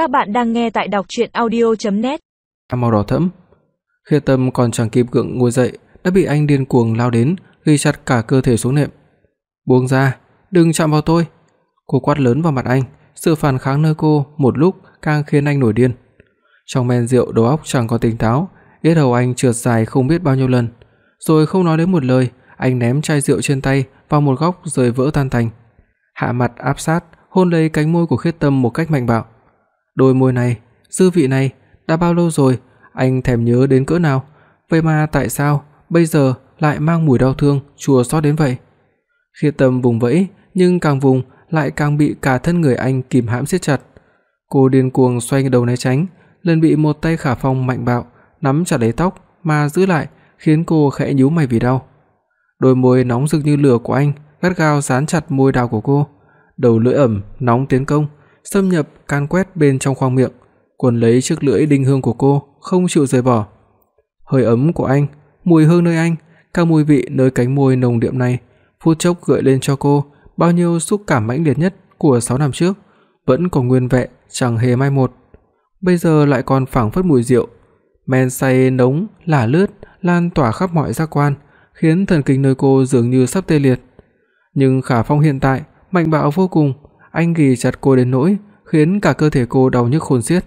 Các bạn đang nghe tại đọc audio net Màu đỏ thẫm. Khi Tâm còn chẳng kịp gượng ngồi dậy, đã bị anh điên cuồng lao đến, ghi chặt cả cơ thể xuống nệm. "Buông ra, đừng chạm vào tôi." Cô quát lớn vào mặt anh, sự phản kháng nơi cô một lúc càng khiến anh nổi điên. Trong men rượu đầu óc chẳng còn tỉnh táo, yết hầu anh trượt dài không biết bao nhiêu lần, rồi không nói đến một lời, anh ném chai rượu trên tay vào một góc rồi vỡ tan tành. Hạ mặt áp sát, hôn lấy cánh môi của Khiết Tâm một cách mạnh bạo. Đôi môi này, dư vị này, đã bao lâu rồi, anh thèm nhớ đến cỡ nào, vậy mà tại sao bây giờ lại mang mùi đau thương chua xót đến vậy? khi Tâm vùng vẫy, nhưng càng vùng lại càng bị cả thân người anh kìm hãm siết chặt. Cô điên cuồng xoay đầu né tránh, lần bị một tay Khả Phong mạnh bạo nắm chặt lấy tóc mà giữ lại, khiến cô khẽ nhíu mày vì đau. Đôi môi nóng rực như lửa của anh gắt gao dán chặt môi đào của cô, đầu lưỡi ẩm nóng tiến công, xâm nhập can quét bên trong khoang miệng, cuốn lấy chiếc lưỡi đinh hương của cô, không chịu rời bỏ. Hơi ấm của anh, mùi hương nơi anh, các mùi vị nơi cánh môi nồng đượm này, phút chốc gợi lên cho cô bao nhiêu xúc cảm mãnh liệt nhất của 6 năm trước, vẫn còn nguyên vẹn, chẳng hề mai một. Bây giờ lại còn phảng phất mùi rượu, men say nóng lả lướt lan tỏa khắp mọi giác quan, khiến thần kinh nơi cô dường như sắp tê liệt. Nhưng Khả Phong hiện tại mạnh bạo vô cùng, anh ghì chặt cô đến nỗi khiến cả cơ thể cô đau nhức khôn xiết.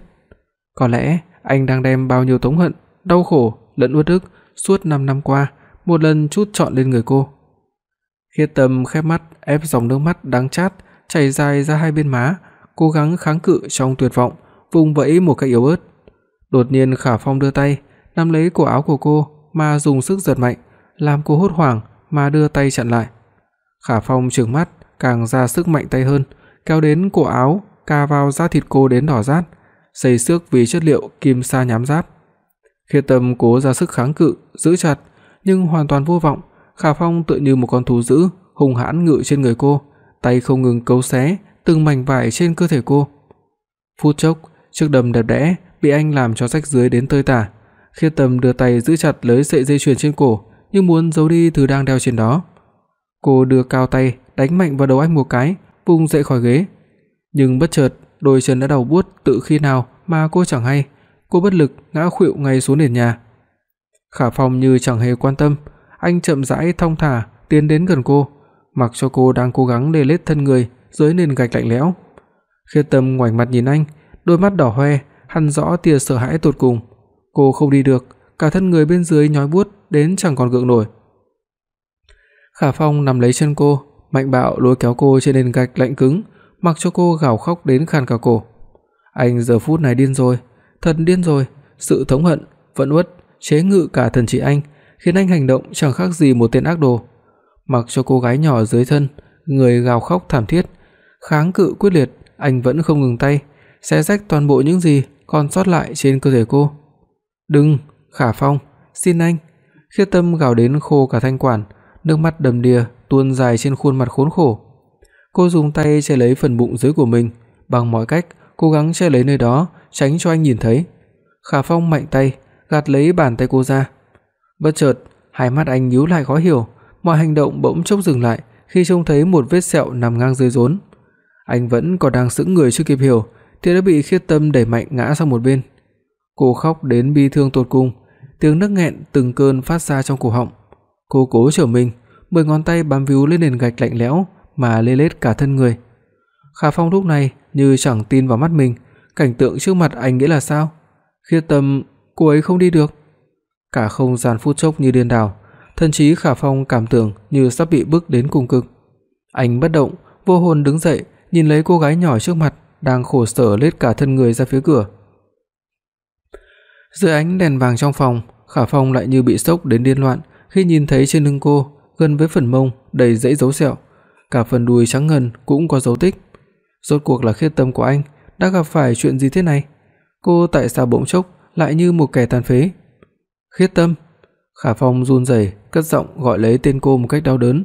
Có lẽ anh đang đem bao nhiêu tống hận, đau khổ lẫn uất ức suốt 5 năm qua một lần chút trọn lên người cô. Khiết Tâm khép mắt, ép dòng nước mắt đắng chát chảy dài ra hai bên má, cố gắng kháng cự trong tuyệt vọng, vùng vẫy một cách yếu ớt. Đột nhiên Khả Phong đưa tay nắm lấy cổ áo của cô mà dùng sức giật mạnh, làm cô hốt hoảng mà đưa tay chặn lại. Khả Phong trừng mắt, càng ra sức mạnh tay hơn, kéo đến cổ áo, cà vào da thịt cô đến đỏ rát, xây xước vì chất liệu kim sa nhám giáp. Khiết Tâm cố ra sức kháng cự, giữ chặt, nhưng hoàn toàn vô vọng, Khả Phong tựa như một con thú dữ, hung hãn ngự trên người cô, tay không ngừng cấu xé từng mảnh vải trên cơ thể cô. Phút chốc, chiếc đầm đẹp đẽ bị anh làm cho rách dưới đến tơi tả. Khiết Tâm đưa tay giữ chặt lấy sợi dây chuyền trên cổ, như muốn giấu đi thứ đang đeo trên đó. Cô đưa cao tay đánh mạnh vào đầu anh một cái, vùng dậy khỏi ghế. Nhưng bất chợt, đôi chân đã đau buốt tự khi nào mà cô chẳng hay, cô bất lực ngã khuỵu ngay xuống nền nhà. Khả Phong như chẳng hề quan tâm, anh chậm rãi thong thả tiến đến gần cô, mặc cho cô đang cố gắng lê lết thân người dưới nền gạch lạnh lẽo. Khiết Tâm ngoảnh mặt nhìn anh, đôi mắt đỏ hoe, hằn rõ tia sợ hãi tột cùng. Cô không đi được, cả thân người bên dưới nhói buốt đến chẳng còn gượng nổi. Khả Phong nắm lấy chân cô, mạnh bạo lôi kéo cô trên nền gạch lạnh cứng, mặc cho cô gào khóc đến khàn cả cổ. Anh giờ phút này điên rồi, thật điên rồi, sự thống hận, phẫn uất chế ngự cả thần trí anh, khiến anh hành động chẳng khác gì một tên ác đồ. Mặc cho cô gái nhỏ dưới thân, người gào khóc thảm thiết, kháng cự quyết liệt, anh vẫn không ngừng tay, xé rách toàn bộ những gì còn sót lại trên cơ thể cô. "Đừng, Khả Phong, xin anh." Khiết Tâm gào đến khô cả thanh quản, nước mắt đầm đìa tuôn dài trên khuôn mặt khốn khổ. Cô dùng tay che lấy phần bụng dưới của mình, bằng mọi cách cố gắng che lấy nơi đó, tránh cho anh nhìn thấy. Khả Phong mạnh tay gạt lấy bàn tay cô ra. Bất chợt, hai mắt anh nhíu lại khó hiểu, mọi hành động bỗng chốc dừng lại khi trông thấy một vết sẹo nằm ngang dưới rốn. Anh vẫn còn đang sững người chưa kịp hiểu thì đã bị Khiết Tâm đẩy mạnh ngã sang một bên. Cô khóc đến bi thương tột cùng, tiếng nấc nghẹn từng cơn phát ra trong cổ họng. Cô cố trở mình, mười ngón tay bám víu lên nền gạch lạnh lẽo mà lê lết cả thân người. Khả Phong lúc này như chẳng tin vào mắt mình, cảnh tượng trước mặt anh nghĩa là sao? Khiết Tâm, cô ấy không đi được. Cả không gian phút chốc như điên đảo, thậm chí Khả Phong cảm tưởng như sắp bị bức đến cùng cực. Anh bất động, vô hồn đứng dậy, nhìn lấy cô gái nhỏ trước mặt đang khổ sở lết cả thân người ra phía cửa. Dưới ánh đèn vàng trong phòng, Khả Phong lại như bị sốc đến điên loạn khi nhìn thấy trên lưng cô, gần với phần mông đầy dãy dấu sẹo, cả phần đùi trắng ngần cũng có dấu tích. Rốt cuộc là khiết tâm của anh đã gặp phải chuyện gì thế này? Cô tại sao bỗng chốc lại như một kẻ tàn phế? Khiết Tâm. Khả Phong run rẩy, cất giọng gọi lấy tên cô một cách đau đớn.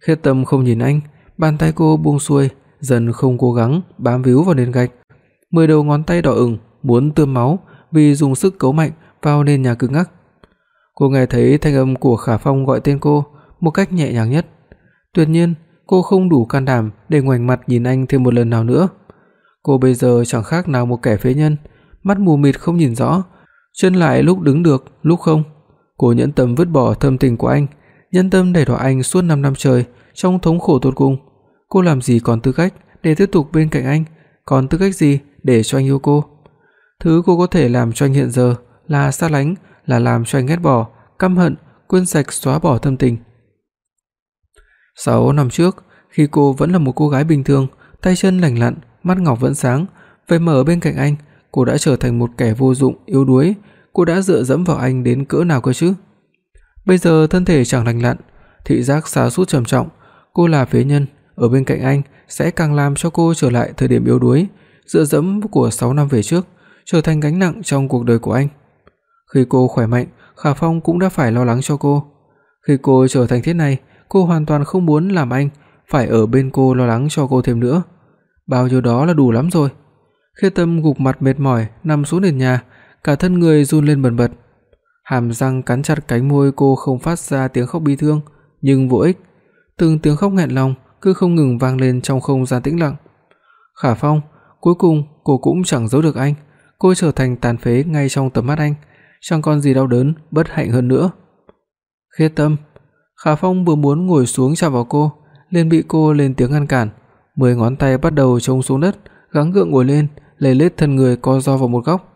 Khiết Tâm không nhìn anh, bàn tay cô buông xuôi, dần không cố gắng bám víu vào nền gạch. Mười đầu ngón tay đỏ ửng, muốn tươm máu vì dùng sức cấu mạnh vào nền nhà cứng ngắc. Cô nghe thấy thanh âm của Khả Phong gọi tên cô một cách nhẹ nhàng nhất. Tuyệt nhiên, cô không đủ can đảm để ngoảnh mặt nhìn anh thêm một lần nào nữa. Cô bây giờ chẳng khác nào một kẻ phế nhân, mắt mù mịt không nhìn rõ, chân lại lúc đứng được, lúc không. Cô nhẫn tâm vứt bỏ thâm tình của anh, nhân tâm đẩy đọa anh suốt 5 năm trời trong thống khổ tột cùng. Cô làm gì còn tư cách để tiếp tục bên cạnh anh, còn tư cách gì để cho anh yêu cô? Thứ cô có thể làm cho anh hiện giờ là xa lánh, là làm cho anh ghét bỏ, căm hận, quên sạch xóa bỏ thâm tình. 6 năm trước, khi cô vẫn là một cô gái bình thường, tay chân lành lặn, mắt ngọc vẫn sáng, vậy mà ở bên cạnh anh, cô đã trở thành một kẻ vô dụng, yếu đuối, cô đã dựa dẫm vào anh đến cỡ nào cơ chứ? Bây giờ thân thể chẳng lành lặn, thị giác sa sút trầm trọng, cô là phế nhân, ở bên cạnh anh sẽ càng làm cho cô trở lại thời điểm yếu đuối, dựa dẫm của 6 năm về trước, trở thành gánh nặng trong cuộc đời của anh. Khi cô khỏe mạnh, Khả Phong cũng đã phải lo lắng cho cô. Khi cô trở thành thế này, cô hoàn toàn không muốn làm anh phải ở bên cô lo lắng cho cô thêm nữa. Bao nhiêu đó là đủ lắm rồi. Khê Tâm gục mặt mệt mỏi nằm xuống nền nhà, cả thân người run lên bần bật. Hàm răng cắn chặt cánh môi cô không phát ra tiếng khóc bi thương, nhưng vô ích. Từng tiếng khóc nghẹn lòng cứ không ngừng vang lên trong không gian tĩnh lặng. Khả Phong, cuối cùng cô cũng chẳng giấu được anh, cô trở thành tàn phế ngay trong tầm mắt anh, chẳng còn gì đau đớn, bất hạnh hơn nữa. Khê Tâm, Khả Phong vừa muốn ngồi xuống chạm vào cô, liền bị cô lên tiếng ngăn cản, mười ngón tay bắt đầu chống xuống đất, gắng gượng ngồi lên, lê lết thân người co ro vào một góc.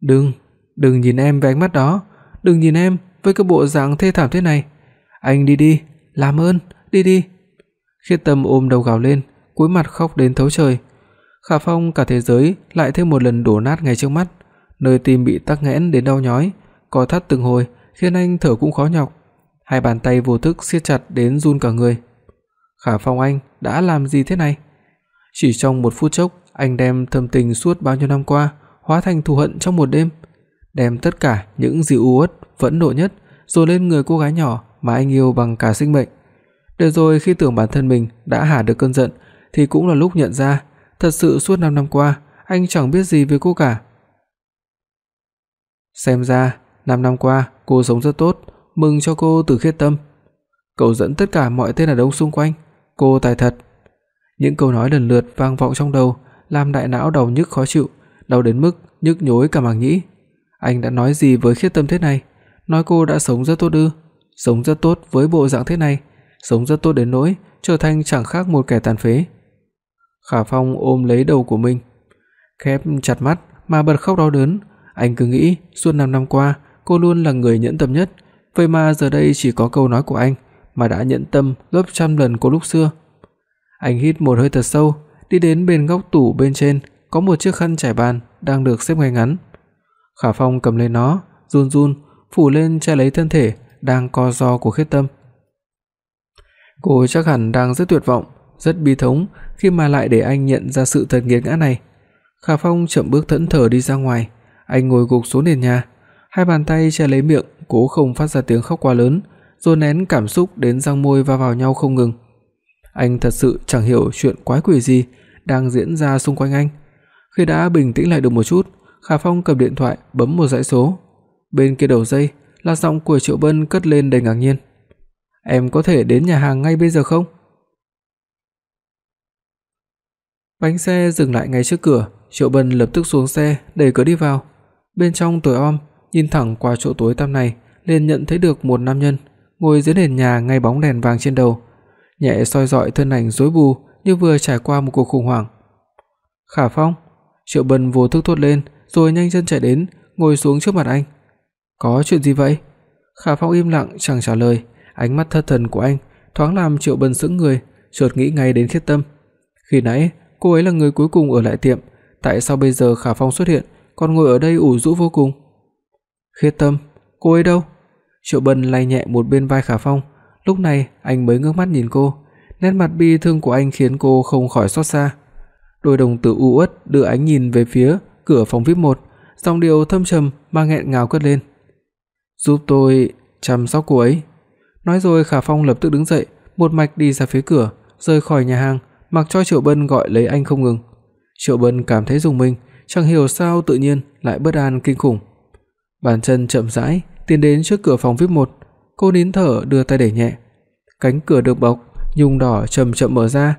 "Đừng, đừng nhìn em với ánh mắt đó, đừng nhìn em với cái bộ dạng thê thảm thế này. Anh đi đi, làm ơn, đi đi." Khiết Tâm ôm đầu gào lên, cúi mặt khóc đến thấu trời. Khả Phong cả thế giới lại thêm một lần đổ nát ngay trước mắt, nơi tim bị tắc nghẽn đến đau nhói, co thắt từng hồi, khiến anh thở cũng khó nhọc. Hai bàn tay vô thức siết chặt đến run cả người. Khả Phong anh đã làm gì thế này? Chỉ trong một phút chốc, anh đem thâm tình suốt bao nhiêu năm qua hóa thành thù hận trong một đêm, đem tất cả những gì u uất, phẫn nộ nhất dồn lên người cô gái nhỏ mà anh yêu bằng cả sinh mệnh. Để rồi khi tưởng bản thân mình đã hạ được cơn giận thì cũng là lúc nhận ra, thật sự suốt 5 năm qua anh chẳng biết gì về cô cả. Xem ra, 5 năm qua cô sống rất tốt, mừng cho cô từ khiết tâm. Cậu dẫn tất cả mọi tên đàn ông xung quanh, cô tài thật. Những câu nói lần lượt vang vọng trong đầu, làm đại não đau nhức khó chịu, đau đến mức nhức nhối cả màng nhĩ. Anh đã nói gì với khiết tâm thế này? Nói cô đã sống rất tốt ư? Sống rất tốt với bộ dạng thế này, sống rất tốt đến nỗi trở thành chẳng khác một kẻ tàn phế. Khả Phong ôm lấy đầu của mình, khép chặt mắt mà bật khóc đau đớn, anh cứ nghĩ suốt 5 năm qua cô luôn là người nhẫn tâm nhất, vậy mà giờ đây chỉ có câu nói của anh mà đã nhẫn tâm gấp trăm lần cô lúc xưa. Anh hít một hơi thật sâu, đi đến bên góc tủ bên trên, có một chiếc khăn trải bàn đang được xếp ngay ngắn. Khả Phong cầm lấy nó, run run phủ lên che lấy thân thể đang co ro của Khiết Tâm. Cô chắc hẳn đang rất tuyệt vọng, rất bi thống khi mà lại để anh nhận ra sự thật nghiệt ngã này. Khả Phong chậm bước thẫn thờ đi ra ngoài, anh ngồi gục xuống nền nhà, hai bàn tay che lấy miệng, cố không phát ra tiếng khóc quá lớn, rồi nén cảm xúc đến răng môi va vào nhau không ngừng. Anh thật sự chẳng hiểu chuyện quái quỷ gì đang diễn ra xung quanh anh. Khi đã bình tĩnh lại được một chút, Khả Phong cầm điện thoại bấm một dãy số. Bên kia đầu dây là giọng của Triệu Bân cất lên đầy ngạc nhiên. "Em có thể đến nhà hàng ngay bây giờ không?" Bánh xe dừng lại ngay trước cửa, Triệu Bân lập tức xuống xe, đẩy cửa đi vào. Bên trong tối om, nhìn thẳng qua chỗ tối tăm này, liền nhận thấy được một nam nhân ngồi dưới nền nhà ngay bóng đèn vàng trên đầu, nhẹ soi rọi thân ảnh rối bù như vừa trải qua một cuộc khủng hoảng. "Khả Phong?" Triệu Bân vô thức thốt lên, rồi nhanh chân chạy đến, ngồi xuống trước mặt anh. "Có chuyện gì vậy?" Khả Phong im lặng chẳng trả lời, ánh mắt thất thần của anh thoáng làm Triệu Bân sững người, chợt nghĩ ngay đến Khiết Tâm. Khi nãy, cô ấy là người cuối cùng ở lại tiệm, tại sao bây giờ Khả Phong xuất hiện, còn ngồi ở đây ủ rũ vô cùng? Khiết Tâm, cô ấy đâu? Triệu Bân lay nhẹ một bên vai Khả Phong, lúc này anh mới ngước mắt nhìn cô, nét mặt bi thương của anh khiến cô không khỏi xót xa. Đôi đồng tử u uất đưa ánh nhìn về phía cửa phòng VIP 1, giọng điệu thâm trầm mà nghẹn ngào cất lên. "Giúp tôi chăm sóc cô ấy." Nói rồi Khả Phong lập tức đứng dậy, một mạch đi ra phía cửa, rời khỏi nhà hàng, mặc cho Triệu Bân gọi lấy anh không ngừng. Triệu Bân cảm thấy rùng mình, chẳng hiểu sao tự nhiên lại bất an kinh khủng. Bàn chân chậm rãi tiến đến trước cửa phòng VIP 1, cô nín thở đưa tay đẩy nhẹ. Cánh cửa được bọc, nhung đỏ chậm chậm mở ra.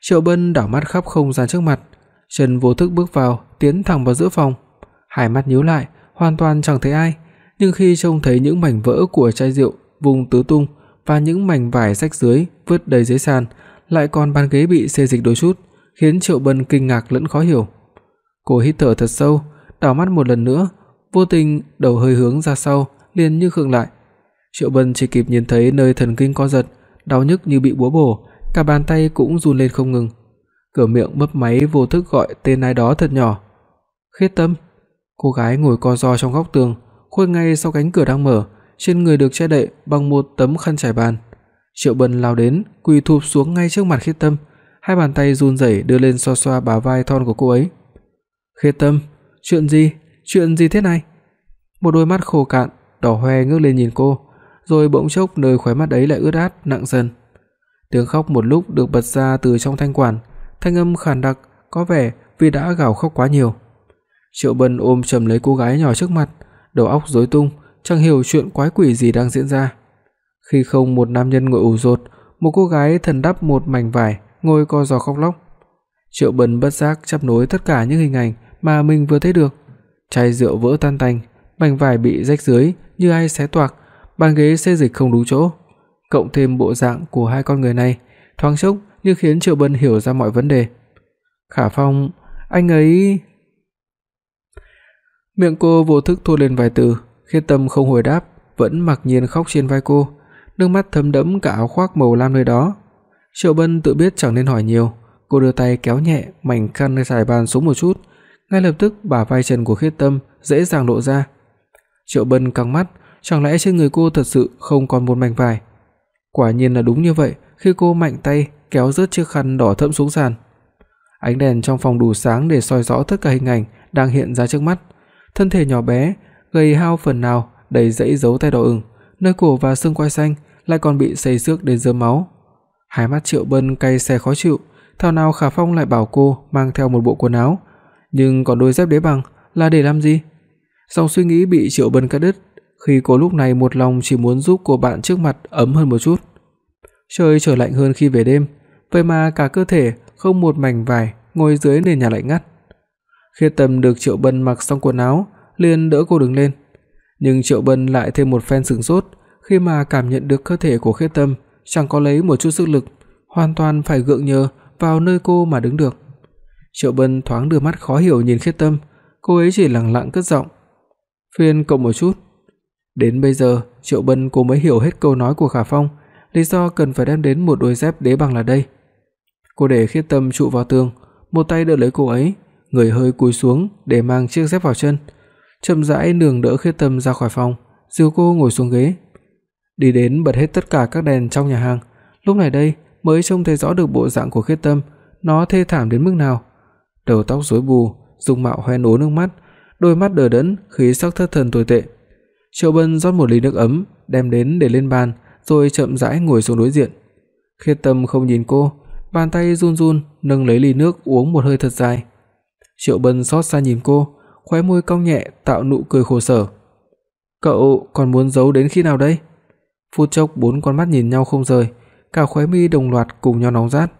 Triệu Bân đảo mắt khắp không gian trước mặt, chân vô thức bước vào, tiến thẳng vào giữa phòng. Hai mắt nhíu lại, hoàn toàn chẳng thấy ai, nhưng khi trông thấy những mảnh vỡ của chai rượu vùng tứ tung và những mảnh vải rách dưới vứt đầy dưới sàn, lại còn bàn ghế bị xê dịch đôi chút, khiến Triệu Bân kinh ngạc lẫn khó hiểu. Cô hít thở thật sâu, đảo mắt một lần nữa, vô tình đầu hơi hướng ra sau, liền như khựng lại. Triệu Bân chỉ kịp nhìn thấy nơi thần kinh co giật, đau nhức như bị búa bổ, cả bàn tay cũng run lên không ngừng. Cửa miệng mấp máy vô thức gọi tên ai đó thật nhỏ. Khiết Tâm. Cô gái ngồi co ro trong góc tường, khuất ngay sau cánh cửa đang mở, trên người được che đậy bằng một tấm khăn trải bàn. Triệu Bân lao đến, quỳ thụp xuống ngay trước mặt Khiết Tâm, hai bàn tay run rẩy đưa lên xoa xoa bả vai thon của cô ấy. "Khiết Tâm, chuyện gì? Chuyện gì thế này?" Một đôi mắt khô cạn, đỏ hoe ngước lên nhìn cô, rồi bỗng chốc nơi khóe mắt ấy lại ướt át nặng dần. Tiếng khóc một lúc được bật ra từ trong thanh quản, thanh âm khàn đặc, có vẻ vì đã gào khóc quá nhiều. Triệu Bân ôm chầm lấy cô gái nhỏ trước mặt, đầu óc rối tung, chẳng hiểu chuyện quái quỷ gì đang diễn ra. Khi không một nam nhân ngồi ủ rột, một cô gái thần đắp một mảnh vải, ngồi co giò khóc lóc. Triệu Bân bất giác chắp nối tất cả những hình ảnh mà mình vừa thấy được. Chai rượu vỡ tan tành, mảnh vải bị rách dưới như ai xé toạc, bàn ghế xê dịch không đúng chỗ, cộng thêm bộ dạng của hai con người này, thoáng chốc như khiến Triệu Bân hiểu ra mọi vấn đề. Khả Phong, anh ấy Miệng cô vô thức thốt lên vài từ, Khiết Tâm không hồi đáp, vẫn mặc nhiên khóc trên vai cô, nước mắt thấm đẫm cả áo khoác màu lam nơi đó. Triệu Bân tự biết chẳng nên hỏi nhiều, cô đưa tay kéo nhẹ mảnh khăn trải bàn xuống một chút, ngay lập tức bả vai trần của Khiết Tâm dễ dàng lộ ra. Triệu Bân căng mắt, chẳng lẽ trên người cô thật sự không còn một mảnh vải? Quả nhiên là đúng như vậy, khi cô mạnh tay kéo rớt chiếc khăn đỏ thẫm xuống sàn. Ánh đèn trong phòng đủ sáng để soi rõ tất cả hình ảnh đang hiện ra trước mắt. Thân thể nhỏ bé, gầy hao phần nào đầy dãy dấu tay đỏ ửng, nơi cổ và xương quai xanh lại còn bị xây xước đến rớm máu. Hai mắt Triệu Bân cay xè khó chịu, thảo nào Khả Phong lại bảo cô mang theo một bộ quần áo, nhưng còn đôi dép đế bằng là để làm gì? Dòng suy nghĩ bị Triệu Bân cắt đứt, khi cô lúc này một lòng chỉ muốn giúp cô bạn trước mặt ấm hơn một chút. Trời trở lạnh hơn khi về đêm, vậy mà cả cơ thể không một mảnh vải ngồi dưới nền nhà lạnh ngắt. Khiết Tâm được Triệu Bân mặc xong quần áo, liền đỡ cô đứng lên, nhưng Triệu Bân lại thêm một phen sửng sốt khi mà cảm nhận được cơ thể của Khiết Tâm chẳng có lấy một chút sức lực, hoàn toàn phải gượng nhờ vào nơi cô mà đứng được. Triệu Bân thoáng đưa mắt khó hiểu nhìn Khiết Tâm, cô ấy chỉ lặng lặng cất giọng, "Phiền cậu một chút." Đến bây giờ, Triệu Bân cô mới hiểu hết câu nói của Khả Phong, lý do cần phải đem đến một đôi dép đế bằng là đây. Cô để Khiết Tâm trụ vào tường, một tay đỡ lấy cô ấy, người hơi cúi xuống để mang chiếc dép vào chân, chậm rãi nương đỡ Khiết Tâm ra khỏi phòng, dìu cô ngồi xuống ghế. Đi đến bật hết tất cả các đèn trong nhà hàng, lúc này đây mới trông thấy rõ được bộ dạng của Khiết Tâm, nó thê thảm đến mức nào. Đầu tóc rối bù, dung mạo hoen ố nước mắt, đôi mắt đờ đẫn, khí sắc thất thần tồi tệ. Triệu Bân rót một ly nước ấm, đem đến để lên bàn, rồi chậm rãi ngồi xuống đối diện. Khiết Tâm không nhìn cô, bàn tay run run nâng lấy ly nước uống một hơi thật dài. Triệu Bân xót xa nhìn cô, khóe môi cong nhẹ tạo nụ cười khổ sở. "Cậu còn muốn giấu đến khi nào đây?" Phút chốc bốn con mắt nhìn nhau không rời, cả khóe mi đồng loạt cùng nhau nóng rát.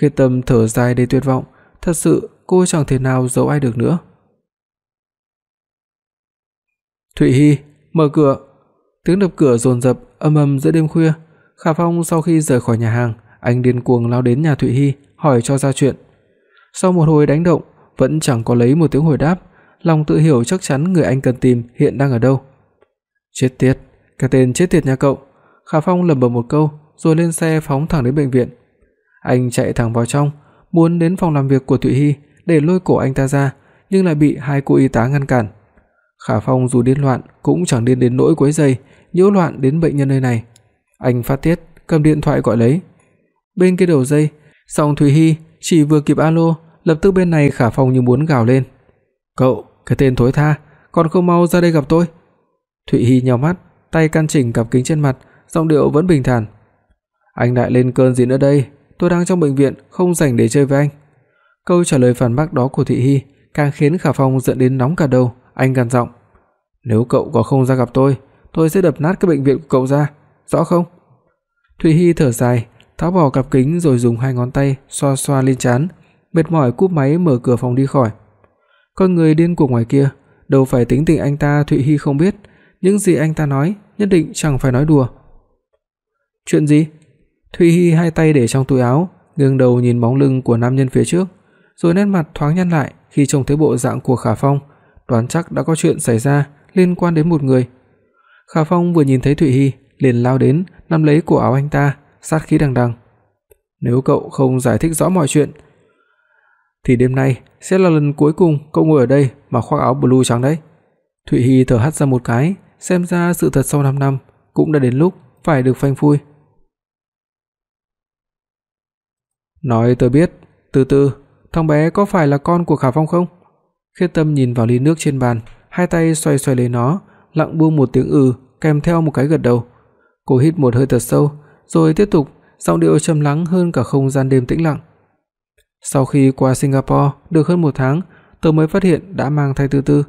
Khiết Tâm thở dài đầy tuyệt vọng, thật sự cô chẳng thể nào giấu ai được nữa. Thụy Hi, mở cửa. Tiếng đập cửa dồn dập âm ầm giữa đêm khuya. Khả Phong sau khi rời khỏi nhà hàng, anh điên cuồng lao đến nhà Thụy Hi hỏi cho ra chuyện. Sau một hồi đánh động, vẫn chẳng có lấy một tiếng hồi đáp, lòng tự hiểu chắc chắn người anh cần tìm hiện đang ở đâu. Chết tiệt, cái tên chết tiệt nhà cậu. Khả Phong lẩm bẩm một câu, rồi lên xe phóng thẳng đến bệnh viện. Anh chạy thẳng vào trong, muốn đến phòng làm việc của Thụy Hi để lôi cổ anh ta ra, nhưng lại bị hai cô y tá ngăn cản. Khả Phong dù điên loạn cũng chẳng điên đến nỗi quấy rầy, nhiễu loạn đến bệnh nhân nơi này. Anh phát tiết, cầm điện thoại gọi lấy. Bên kia đầu dây, Song Thủy Hi chỉ vừa kịp alo, lập tức bên này Khả Phong như muốn gào lên. "Cậu, cái tên thối tha, còn không mau ra đây gặp tôi." Thụy Hi nhíu mắt, tay căn chỉnh cặp kính trên mặt, giọng điệu vẫn bình thản. "Anh lại lên cơn gì nữa đây? Tôi đang trong bệnh viện, không rảnh để chơi với anh." Câu trả lời phản bác đó của thị Hi càng khiến Khả Phong giận đến nóng cả đầu, anh gằn giọng, "Nếu cậu có không ra gặp tôi, tôi sẽ đập nát cái bệnh viện của cậu ra, rõ không?" Thụy Hi thở dài, tháo bỏ cặp kính rồi dùng hai ngón tay xoa xoa lên trán, mệt mỏi cúp máy mở cửa phòng đi khỏi. Con người điên cuồng ngoài kia, đâu phải tính tình anh ta Thụy Hi không biết, những gì anh ta nói nhất định chẳng phải nói đùa. Chuyện gì? Thụy Hi hai tay để trong túi áo, ngẩng đầu nhìn bóng lưng của nam nhân phía trước, rồi nét mặt thoáng nhăn lại khi trông thấy bộ dạng của Khả Phong, đoán chắc đã có chuyện xảy ra liên quan đến một người. Khả Phong vừa nhìn thấy Thụy Hi, liền lao đến, nắm lấy cổ áo anh ta, sát khí đằng đằng. Nếu cậu không giải thích rõ mọi chuyện thì đêm nay sẽ là lần cuối cùng cậu ngồi ở đây mà khoác áo blue trắng đấy. Thụy Hi thở hắt ra một cái, xem ra sự thật sau 5 năm cũng đã đến lúc phải được phanh phui. Nói tôi biết, từ từ, thằng bé có phải là con của Khả Phong không? Khiết Tâm nhìn vào ly nước trên bàn, hai tay xoay xoay lấy nó, lặng buông một tiếng ừ, kèm theo một cái gật đầu. Cô hít một hơi thật sâu, rồi tiếp tục, giọng điệu trầm lắng hơn cả không gian đêm tĩnh lặng. Sau khi qua Singapore được hơn 1 tháng, tôi mới phát hiện đã mang thai thứ tư.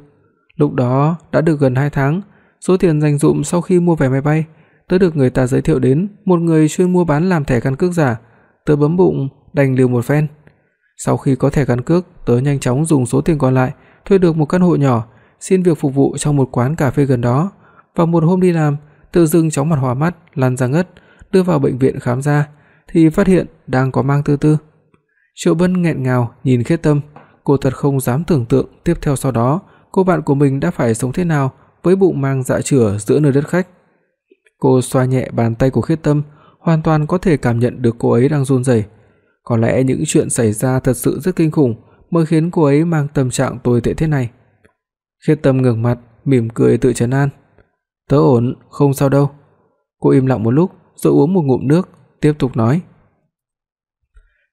Lúc đó đã được gần 2 tháng, số tiền dành dụm sau khi mua vé máy bay, tôi được người ta giới thiệu đến một người chuyên mua bán làm thẻ căn cước giả, tôi bấm bụng đành liều một phen. Sau khi có thẻ căn cước, tớ nhanh chóng dùng số tiền còn lại thuê được một căn hộ nhỏ, xin việc phục vụ trong một quán cà phê gần đó. Và một hôm đi làm, tự dưng chóng mặt hoa mắt, lăn ra ngất, đưa vào bệnh viện khám ra thì phát hiện đang có mang tư tư. Triệu Bân nghẹn ngào nhìn Khiết Tâm, cô thật không dám tưởng tượng tiếp theo sau đó cô bạn của mình đã phải sống thế nào với bụng mang dạ chửa giữa nơi đất khách. Cô xoa nhẹ bàn tay của Khiết Tâm, hoàn toàn có thể cảm nhận được cô ấy đang run rẩy. Có lẽ những chuyện xảy ra thật sự rất kinh khủng mới khiến cô ấy mang tâm trạng tồi tệ thế này. Khiết Tâm ngẩng mặt, mỉm cười tự trấn an. "Tớ ổn, không sao đâu." Cô im lặng một lúc, rồi uống một ngụm nước, tiếp tục nói: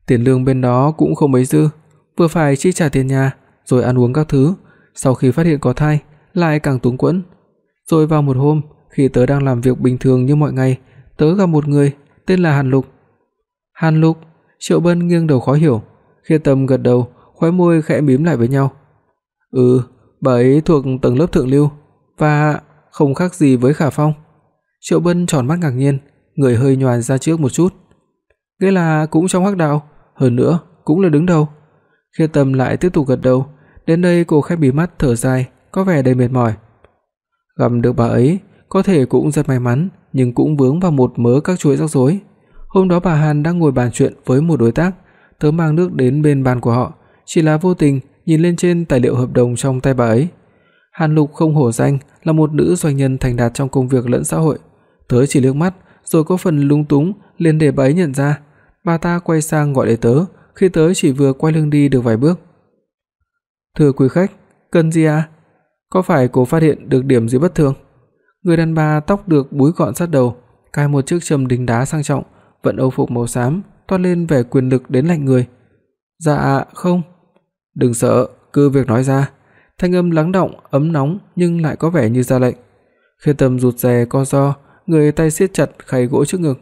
Tiền lương bên đó cũng không mấy dư, vừa phải chi trả tiền nhà, rồi ăn uống các thứ, sau khi phát hiện có thai, lại càng túng quẫn. Rồi vào một hôm, khi tớ đang làm việc bình thường như mọi ngày, tớ gặp một người tên là Hàn Lục. Hàn Lục? Triệu Bân nghiêng đầu khó hiểu, Khê Tâm gật đầu, khóe môi khẽ mím lại với nhau. Ừ, bà ấy thuộc tầng lớp thượng lưu và không khác gì với Khả Phong. Triệu Bân tròn mắt ngạc nhiên, người hơi nhoài ra trước một chút. Nghĩa là cũng trong hắc đạo? hơn nữa cũng là đứng đầu. Khê Tâm lại tiếp tục gật đầu, đến đây cô khẽ bí mắt thở dài, có vẻ đầy mệt mỏi. Gặp được bà ấy, có thể cũng rất may mắn, nhưng cũng vướng vào một mớ các chuỗi rắc rối. Hôm đó bà Hàn đang ngồi bàn chuyện với một đối tác, tớ mang nước đến bên bàn của họ, chỉ là vô tình nhìn lên trên tài liệu hợp đồng trong tay bà ấy. Hàn Lục không hổ danh là một nữ doanh nhân thành đạt trong công việc lẫn xã hội. Tớ chỉ liếc mắt, rồi có phần lúng túng liền để bà ấy nhận ra, Bà ta quay sang gọi để tớ, khi tớ chỉ vừa quay lưng đi được vài bước. "Thưa quý khách, cần gì à? Có phải cô phát hiện được điểm gì bất thường?" Người đàn bà tóc được búi gọn sát đầu, cài một chiếc châm đính đá sang trọng, vận âu phục màu xám, toát lên vẻ quyền lực đến lạnh người. "Dạ không." "Đừng sợ, cứ việc nói ra." Thanh âm lắng đọng, ấm nóng nhưng lại có vẻ như ra lệnh. khi Tâm rụt rè co ro, người tay siết chặt khay gỗ trước ngực.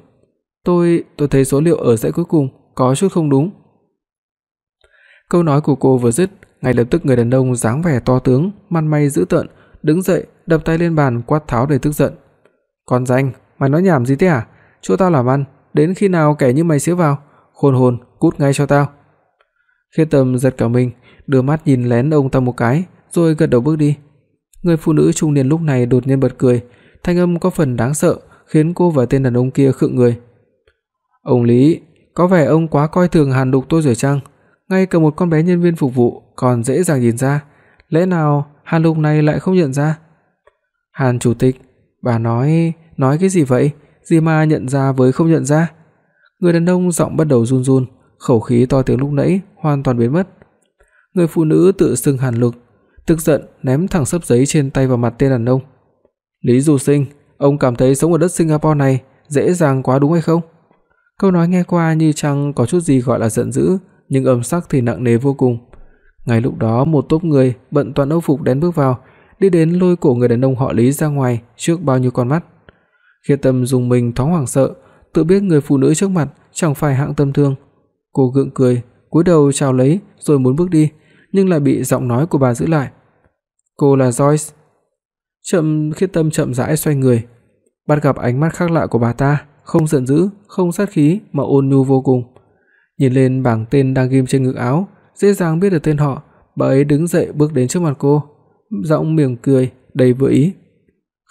Tôi, tôi thấy số liệu ở dãy cuối cùng có chút không đúng. Câu nói của cô vừa dứt, ngay lập tức người đàn ông dáng vẻ to tướng, mặt mày dữ tợn, đứng dậy, đập tay lên bàn quát tháo đầy tức giận. "Con danh, mày nói nhảm gì thế à? Chỗ tao làm ăn, đến khi nào kẻ như mày xíu vào? Khôn hồn, cút ngay cho tao." Khiết Tâm giật cả mình, đưa mắt nhìn lén ông ta một cái, rồi gật đầu bước đi. Người phụ nữ trung niên lúc này đột nhiên bật cười, thanh âm có phần đáng sợ, khiến cô và tên đàn ông kia khựng người. Ông Lý, có vẻ ông quá coi thường Hàn Đục tôi rồi chăng? Ngay cả một con bé nhân viên phục vụ còn dễ dàng nhìn ra, lẽ nào Hàn Đục này lại không nhận ra? Hàn chủ tịch, bà nói, nói cái gì vậy? Di Ma nhận ra với không nhận ra? Người đàn ông giọng bắt đầu run run, khẩu khí to tiếng lúc nãy hoàn toàn biến mất. Người phụ nữ tự xưng Hàn Lực, tức giận ném thẳng sấp giấy trên tay vào mặt tên đàn ông. "Lý Du Sinh, ông cảm thấy sống ở đất Singapore này dễ dàng quá đúng hay không?" Câu nói nghe qua như chẳng có chút gì gọi là giận dữ, nhưng âm sắc thì nặng nề vô cùng. Ngay lúc đó, một tốp người bận toàn âu phục đến bước vào, đi đến lôi cổ người đàn ông họ Lý ra ngoài trước bao nhiêu con mắt. Khiết Tâm dùng mình thoáng hoảng sợ, tự biết người phụ nữ trước mặt chẳng phải hạng tâm thương. Cô gượng cười, cúi đầu chào lấy rồi muốn bước đi, nhưng lại bị giọng nói của bà giữ lại. "Cô là Joyce." Chậm Khiết Tâm chậm rãi xoay người, bắt gặp ánh mắt khác lạ của bà ta, không giận dữ, không sát khí mà ôn nhu vô cùng. Nhìn lên bảng tên đang ghim trên ngực áo, dễ dàng biết được tên họ, bà ấy đứng dậy bước đến trước mặt cô, giọng mỉm cười đầy vừa ý.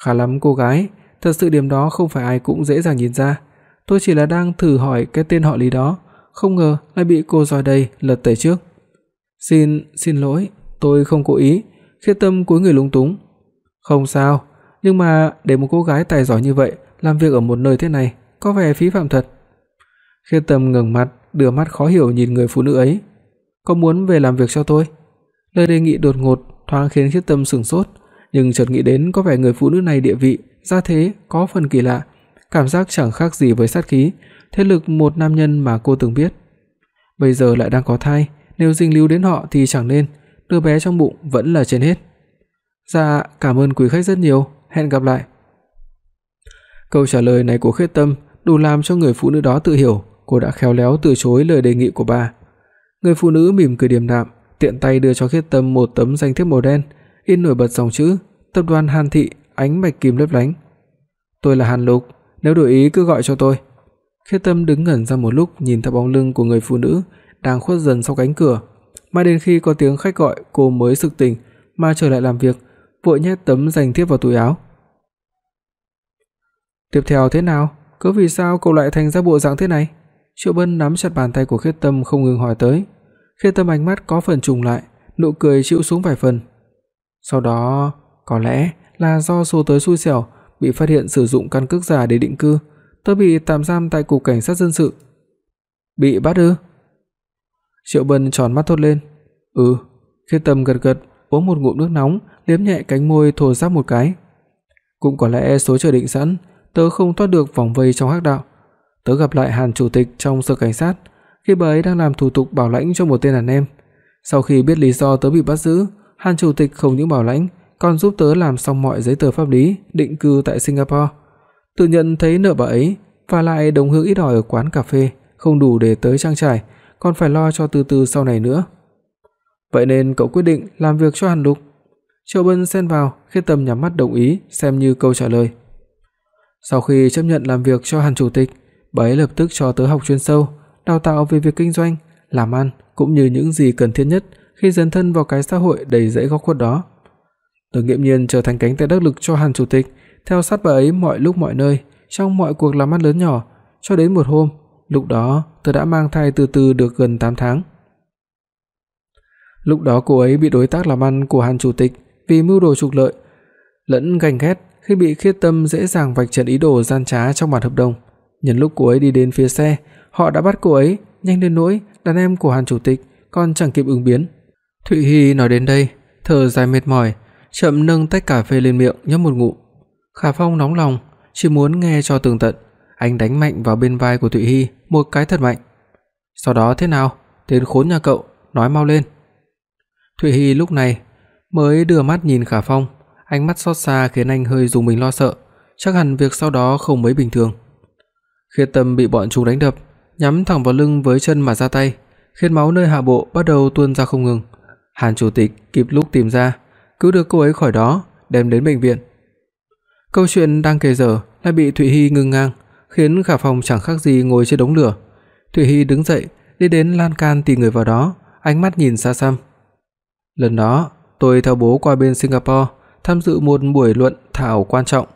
"Khá lắm cô gái, thật sự điểm đó không phải ai cũng dễ dàng nhìn ra. Tôi chỉ là đang thử hỏi cái tên họ Lý đó, không ngờ lại bị cô giỏi đây lật tẩy trước." "Xin, xin lỗi, tôi không cố ý." Khiết Tâm cúi người lúng túng. "Không sao, nhưng mà để một cô gái tài giỏi như vậy làm việc ở một nơi thế này, có vẻ phí phạm thật." Khiết Tâm ngẩng mặt, đưa mắt khó hiểu nhìn người phụ nữ ấy. "Có muốn về làm việc cho tôi?" Lời đề nghị đột ngột thoáng khiến Khiết Tâm sửng sốt, nhưng chợt nghĩ đến có vẻ người phụ nữ này địa vị, gia thế có phần kỳ lạ, cảm giác chẳng khác gì với sát khí, thế lực một nam nhân mà cô từng biết. Bây giờ lại đang có thai, nếu dính líu đến họ thì chẳng nên, đứa bé trong bụng vẫn là trên hết. Dạ, cảm ơn quý khách rất nhiều, hẹn gặp lại. Câu trả lời này của khuyết Tâm đủ làm cho người phụ nữ đó tự hiểu, cô đã khéo léo từ chối lời đề nghị của bà. Người phụ nữ mỉm cười điềm đạm, tiện tay đưa cho Khiết Tâm một tấm danh thiếp màu đen, in nổi bật dòng chữ: Tập đoàn Hàn Thị, ánh bạch kim lấp lánh. Tôi là Hàn Lục, nếu đổi ý cứ gọi cho tôi. Khiết Tâm đứng ngẩn ra một lúc nhìn theo bóng lưng của người phụ nữ đang khuất dần sau cánh cửa, mãi đến khi có tiếng khách gọi cô mới sực tỉnh mà trở lại làm việc, vội nhét tấm danh thiếp vào túi áo. Tiếp theo thế nào? Cớ vì sao cậu lại thành ra bộ dạng thế này? Triệu Bân nắm chặt bàn tay của Khiết Tâm không ngừng hỏi tới. Khiết Tâm ánh mắt có phần trùng lại, nụ cười chịu xuống vài phần. Sau đó, có lẽ là do số tới xui xẻo, bị phát hiện sử dụng căn cước giả để định cư, tớ bị tạm giam tại cục cảnh sát dân sự. Bị bắt ư? Triệu Bân tròn mắt thốt lên. Ừ, Khiết Tâm gật gật, uống một ngụm nước nóng, liếm nhẹ cánh môi thô ráp một cái. Cũng có lẽ số trời định sẵn, tớ không thoát được vòng vây trong hắc đạo. Tớ gặp lại Hàn chủ tịch trong sở cảnh sát, khi bà ấy đang làm thủ tục bảo lãnh cho một tên đàn em. Sau khi biết lý do tớ bị bắt giữ, Hàn chủ tịch không những bảo lãnh, còn giúp tớ làm xong mọi giấy tờ pháp lý, định cư tại Singapore. Tự nhận thấy nợ bà ấy và lại đồng hương ít ỏi ở quán cà phê không đủ để tới trang trải, còn phải lo cho từ từ sau này nữa. Vậy nên cậu quyết định làm việc cho Hàn Lục. Triệu Bân xen vào, khi Tâm nhắm mắt đồng ý xem như câu trả lời. Sau khi chấp nhận làm việc cho Hàn chủ tịch, bà ấy lập tức cho tớ học chuyên sâu, đào tạo về việc kinh doanh, làm ăn cũng như những gì cần thiết nhất khi dấn thân vào cái xã hội đầy rẫy góc khuất đó. Tôi nghiễm nhiên trở thành cánh tay đắc lực cho Hàn chủ tịch, theo sát bà ấy mọi lúc mọi nơi, trong mọi cuộc làm ăn lớn nhỏ, cho đến một hôm, lúc đó tôi đã mang thai từ từ được gần 8 tháng. Lúc đó cô ấy bị đối tác làm ăn của Hàn chủ tịch vì mưu đồ trục lợi, lẫn ganh ghét khi bị Khiết Tâm dễ dàng vạch trần ý đồ gian trá trong bản hợp đồng. Nhân lúc cô ấy đi đến phía xe, họ đã bắt cô ấy, nhanh đến nỗi đàn em của Hàn chủ tịch còn chẳng kịp ứng biến. Thụy Hi nói đến đây, thở dài mệt mỏi, chậm nâng tách cà phê lên miệng nhấp một ngụm. Khả Phong nóng lòng, chỉ muốn nghe cho tường tận, anh đánh mạnh vào bên vai của Thụy Hi, một cái thật mạnh. Sau đó thế nào? Tên khốn nhà cậu, nói mau lên. Thụy Hi lúc này mới đưa mắt nhìn Khả Phong, ánh mắt xót xa khiến anh hơi dùng mình lo sợ, chắc hẳn việc sau đó không mấy bình thường. Khiết Tâm bị bọn chúng đánh đập, nhắm thẳng vào lưng với chân mà ra tay, khiến máu nơi hạ bộ bắt đầu tuôn ra không ngừng. Hàn chủ tịch kịp lúc tìm ra, cứu được cô ấy khỏi đó, đem đến bệnh viện. Câu chuyện đang kể dở lại bị Thụy Hi ngưng ngang, khiến Khả Phong chẳng khác gì ngồi trên đống lửa. Thụy Hi đứng dậy, đi đến lan can tìm người vào đó, ánh mắt nhìn xa xăm. Lần đó, tôi theo bố qua bên Singapore tham dự một buổi luận thảo quan trọng,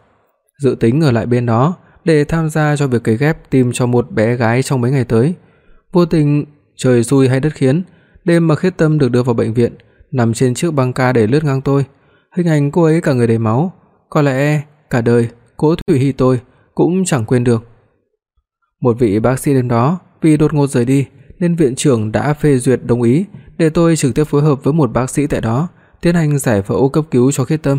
dự tính ở lại bên đó để tham gia cho việc cấy ghép tim cho một bé gái trong mấy ngày tới. Vô tình trời xui hay đất khiến, đêm mà Khiết Tâm được đưa vào bệnh viện, nằm trên chiếc băng ca để lướt ngang tôi, hình ảnh cô ấy cả người đầy máu, có lẽ cả đời Cố Thủy Hi tôi cũng chẳng quên được. Một vị bác sĩ đêm đó vì đột ngột rời đi nên viện trưởng đã phê duyệt đồng ý để tôi trực tiếp phối hợp với một bác sĩ tại đó tiến hành giải phẫu cấp cứu cho Khiết Tâm.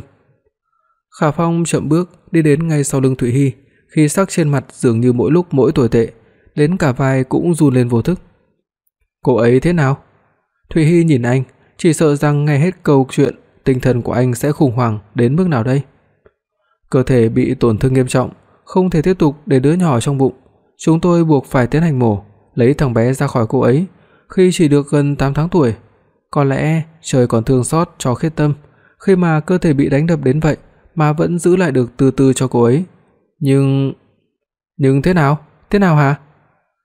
Khả Phong chậm bước đi đến ngay sau lưng Thụy Hi, khi sắc trên mặt dường như mỗi lúc mỗi tồi tệ, đến cả vai cũng run lên vô thức. "Cô ấy thế nào?" Thụy Hi nhìn anh, chỉ sợ rằng nghe hết câu chuyện, tinh thần của anh sẽ khủng hoảng đến mức nào đây. Cơ thể bị tổn thương nghiêm trọng, không thể tiếp tục để đứa nhỏ trong bụng. Chúng tôi buộc phải tiến hành mổ, lấy thằng bé ra khỏi cô ấy khi chỉ được gần 8 tháng tuổi. Có lẽ trời còn thương xót cho Khiết Tâm, khi mà cơ thể bị đánh đập đến vậy mà vẫn giữ lại được từ từ cho cô ấy. Nhưng nhưng thế nào? Thế nào hả?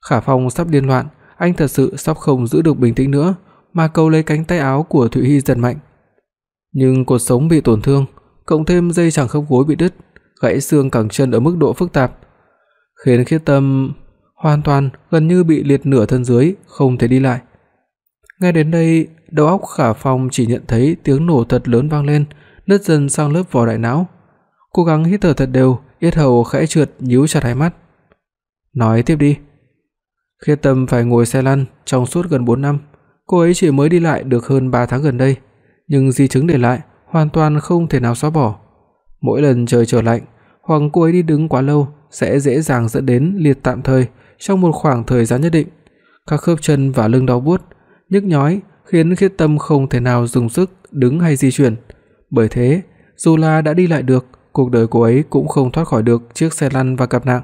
Khả Phong sắp điên loạn, anh thật sự sắp không giữ được bình tĩnh nữa, mà cầu lấy cánh tay áo của Thụy Hi giật mạnh. Nhưng cột sống bị tổn thương, cộng thêm dây chằng khớp gối bị đứt, gãy xương cẳng chân ở mức độ phức tạp, khiến Khiết Tâm hoàn toàn gần như bị liệt nửa thân dưới, không thể đi lại. Ngay đến đây, đầu óc Khả Phong chỉ nhận thấy tiếng nổ thật lớn vang lên, nứt dần sang lớp vỏ đại não. Cố gắng hít thở thật đều, yết hầu khẽ trượt nhíu chặt hai mắt. Nói tiếp đi. Khiết Tâm phải ngồi xe lăn trong suốt gần 4 năm, cô ấy chỉ mới đi lại được hơn 3 tháng gần đây, nhưng di chứng để lại hoàn toàn không thể nào xóa bỏ. Mỗi lần trời trở lạnh, hoặc cô ấy đi đứng quá lâu sẽ dễ dàng dẫn đến liệt tạm thời trong một khoảng thời gian nhất định. Các khớp chân và lưng đau buốt, nhức nhói khiến Khiết Tâm không thể nào dùng sức đứng hay di chuyển. Bởi thế, dù là đã đi lại được, cuộc đời cô ấy cũng không thoát khỏi được chiếc xe lăn và cặp nặng.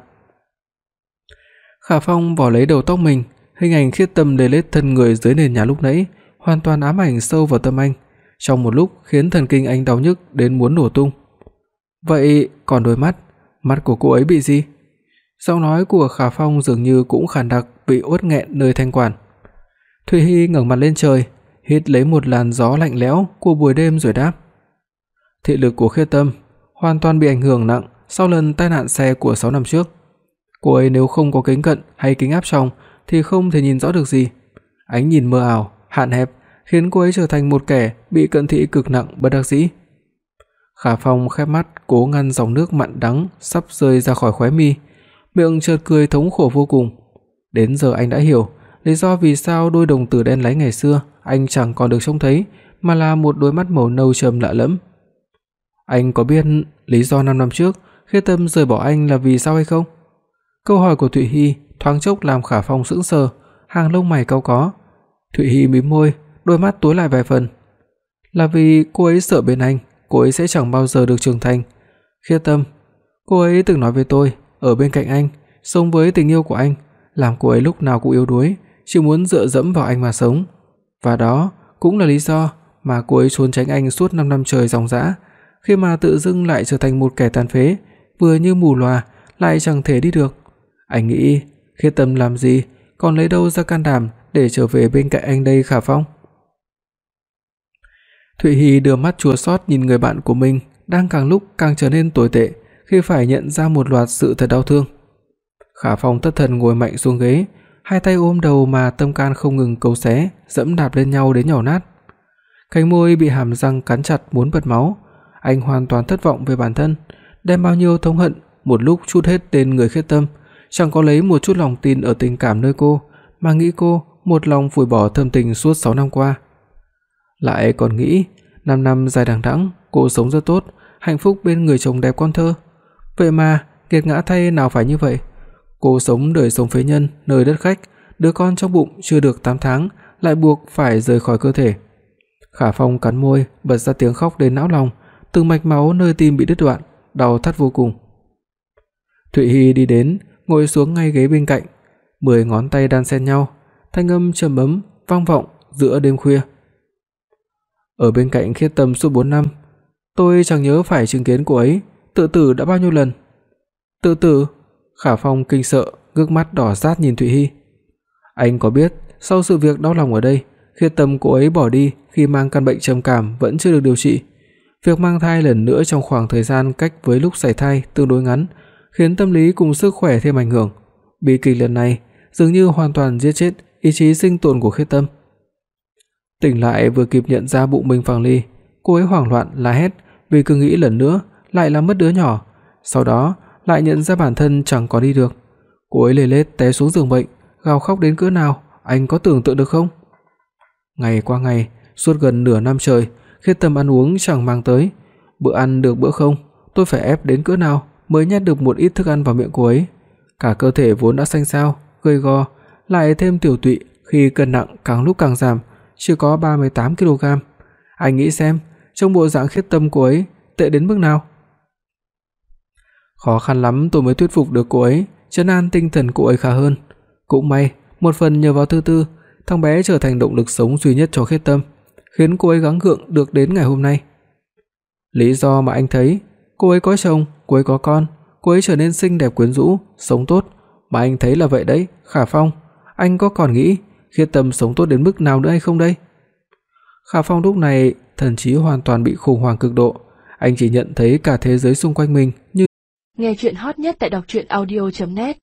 Khả Phong vò lấy đầu tóc mình, hình ảnh Khiết Tâm lê lết thân người dưới nền nhà lúc nãy hoàn toàn ám ảnh sâu vào tâm anh, trong một lúc khiến thần kinh anh đau nhức đến muốn nổ tung. Vậy còn đôi mắt, mắt của cô ấy bị gì? Giọng nói của Khả Phong dường như cũng khàn đặc bị uất nghẹn nơi thanh quản. Thủy Hi ngẩng mặt lên trời, hít lấy một làn gió lạnh lẽo của buổi đêm rồi đáp: Thị lực của Khiết Tâm hoàn toàn bị ảnh hưởng nặng sau lần tai nạn xe của 6 năm trước. Cô ấy nếu không có kính cận hay kính áp tròng thì không thể nhìn rõ được gì. Ánh nhìn mơ ảo, hạn hẹp khiến cô ấy trở thành một kẻ bị cận thị cực nặng bất đắc dĩ. Khả Phong khép mắt, cố ngăn dòng nước mặn đắng sắp rơi ra khỏi khóe mi, miệng chợt cười thống khổ vô cùng. Đến giờ anh đã hiểu lý do vì sao đôi đồng tử đen láy ngày xưa anh chẳng còn được trông thấy, mà là một đôi mắt màu nâu trầm lạ lẫm. Anh có biết lý do 5 năm trước khi Tâm rời bỏ anh là vì sao hay không? Câu hỏi của Thụy Hi thoáng chốc làm Khả Phong sững sờ, hàng lông mày cau có. Thụy Hi mím môi, đôi mắt tối lại vài phần. Là vì cô ấy sợ bên anh, cô ấy sẽ chẳng bao giờ được trưởng thành. Khiết Tâm, cô ấy từng nói với tôi, ở bên cạnh anh, sống với tình yêu của anh, làm cô ấy lúc nào cũng yếu đuối, chỉ muốn dựa dẫm vào anh mà sống. Và đó cũng là lý do mà cô ấy trốn tránh anh suốt 5 năm trời ròng rã, khi mà tự dưng lại trở thành một kẻ tàn phế, vừa như mù lòa lại chẳng thể đi được. Anh nghĩ, Khiết Tâm làm gì, còn lấy đâu ra can đảm để trở về bên cạnh anh đây Khả Phong? Thụy Hi đưa mắt chua xót nhìn người bạn của mình đang càng lúc càng trở nên tồi tệ khi phải nhận ra một loạt sự thật đau thương. Khả Phong thất thần ngồi mạnh xuống ghế, hai tay ôm đầu mà tâm can không ngừng cấu xé, dẫm đạp lên nhau đến nhỏ nát. Cánh môi bị hàm răng cắn chặt muốn bật máu, anh hoàn toàn thất vọng về bản thân, đem bao nhiêu thống hận một lúc trút hết tên người khiết tâm, chẳng có lấy một chút lòng tin ở tình cảm nơi cô, mà nghĩ cô một lòng phủi bỏ thâm tình suốt 6 năm qua. Lại còn nghĩ, 5 năm dài đằng đẵng, cô sống rất tốt, hạnh phúc bên người chồng đẹp con thơ. Vậy mà, kiệt ngã thay nào phải như vậy. Cô sống đời sống phế nhân nơi đất khách, đứa con trong bụng chưa được 8 tháng lại buộc phải rời khỏi cơ thể. Khả Phong cắn môi, bật ra tiếng khóc đến não lòng, từng mạch máu nơi tim bị đứt đoạn, đau thắt vô cùng. Thụy Hi đi đến, ngồi xuống ngay ghế bên cạnh, mười ngón tay đan xen nhau, thanh âm trầm ấm vang vọng giữa đêm khuya. Ở bên cạnh Khiết Tâm suốt 4 năm, tôi chẳng nhớ phải chứng kiến cô ấy tự tử đã bao nhiêu lần. Tự tử? Khả Phong kinh sợ, ngước mắt đỏ rát nhìn Thụy Hi. Anh có biết, sau sự việc đau lòng ở đây, Khiết Tâm cô ấy bỏ đi khi mang căn bệnh trầm cảm vẫn chưa được điều trị. Việc mang thai lần nữa trong khoảng thời gian cách với lúc sảy thai tương đối ngắn, khiến tâm lý cùng sức khỏe thêm ảnh hưởng. Bi kịch lần này dường như hoàn toàn giết chết ý chí sinh tồn của Khiết Tâm. Tỉnh lại vừa kịp nhận ra bụng mình phẳng ly, cô ấy hoảng loạn la hét vì cứ nghĩ lần nữa lại là mất đứa nhỏ, sau đó lại nhận ra bản thân chẳng có đi được. Cô ấy lê lết té xuống giường bệnh, gào khóc đến cỡ nào, anh có tưởng tượng được không? Ngày qua ngày, suốt gần nửa năm trời, Khiết Tâm ăn uống chẳng mang tới, bữa ăn được bữa không, tôi phải ép đến cỡ nào mới nhét được một ít thức ăn vào miệng cô ấy. Cả cơ thể vốn đã xanh xao, gầy gò, lại thêm tiểu tụy khi cân nặng càng lúc càng giảm, chỉ có 38 kg. Anh nghĩ xem, trong bộ dạng khiết tâm cô ấy tệ đến mức nào? Khó khăn lắm tôi mới thuyết phục được cô ấy, trấn an tinh thần cô ấy khá hơn. Cũng may, một phần nhờ vào Tư Tư, thằng bé trở thành động lực sống duy nhất cho Khiết Tâm, khiến cô ấy gắng gượng được đến ngày hôm nay. Lý do mà anh thấy, cô ấy có chồng, cô ấy có con, cô ấy trở nên xinh đẹp quyến rũ, sống tốt, mà anh thấy là vậy đấy, Khả Phong, anh có còn nghĩ Khiết Tâm sống tốt đến mức nào nữa hay không đây? Khả Phong lúc này thần trí hoàn toàn bị khủng hoảng cực độ, anh chỉ nhận thấy cả thế giới xung quanh mình như Nghe truyện hot nhất tại doctruyenaudio.net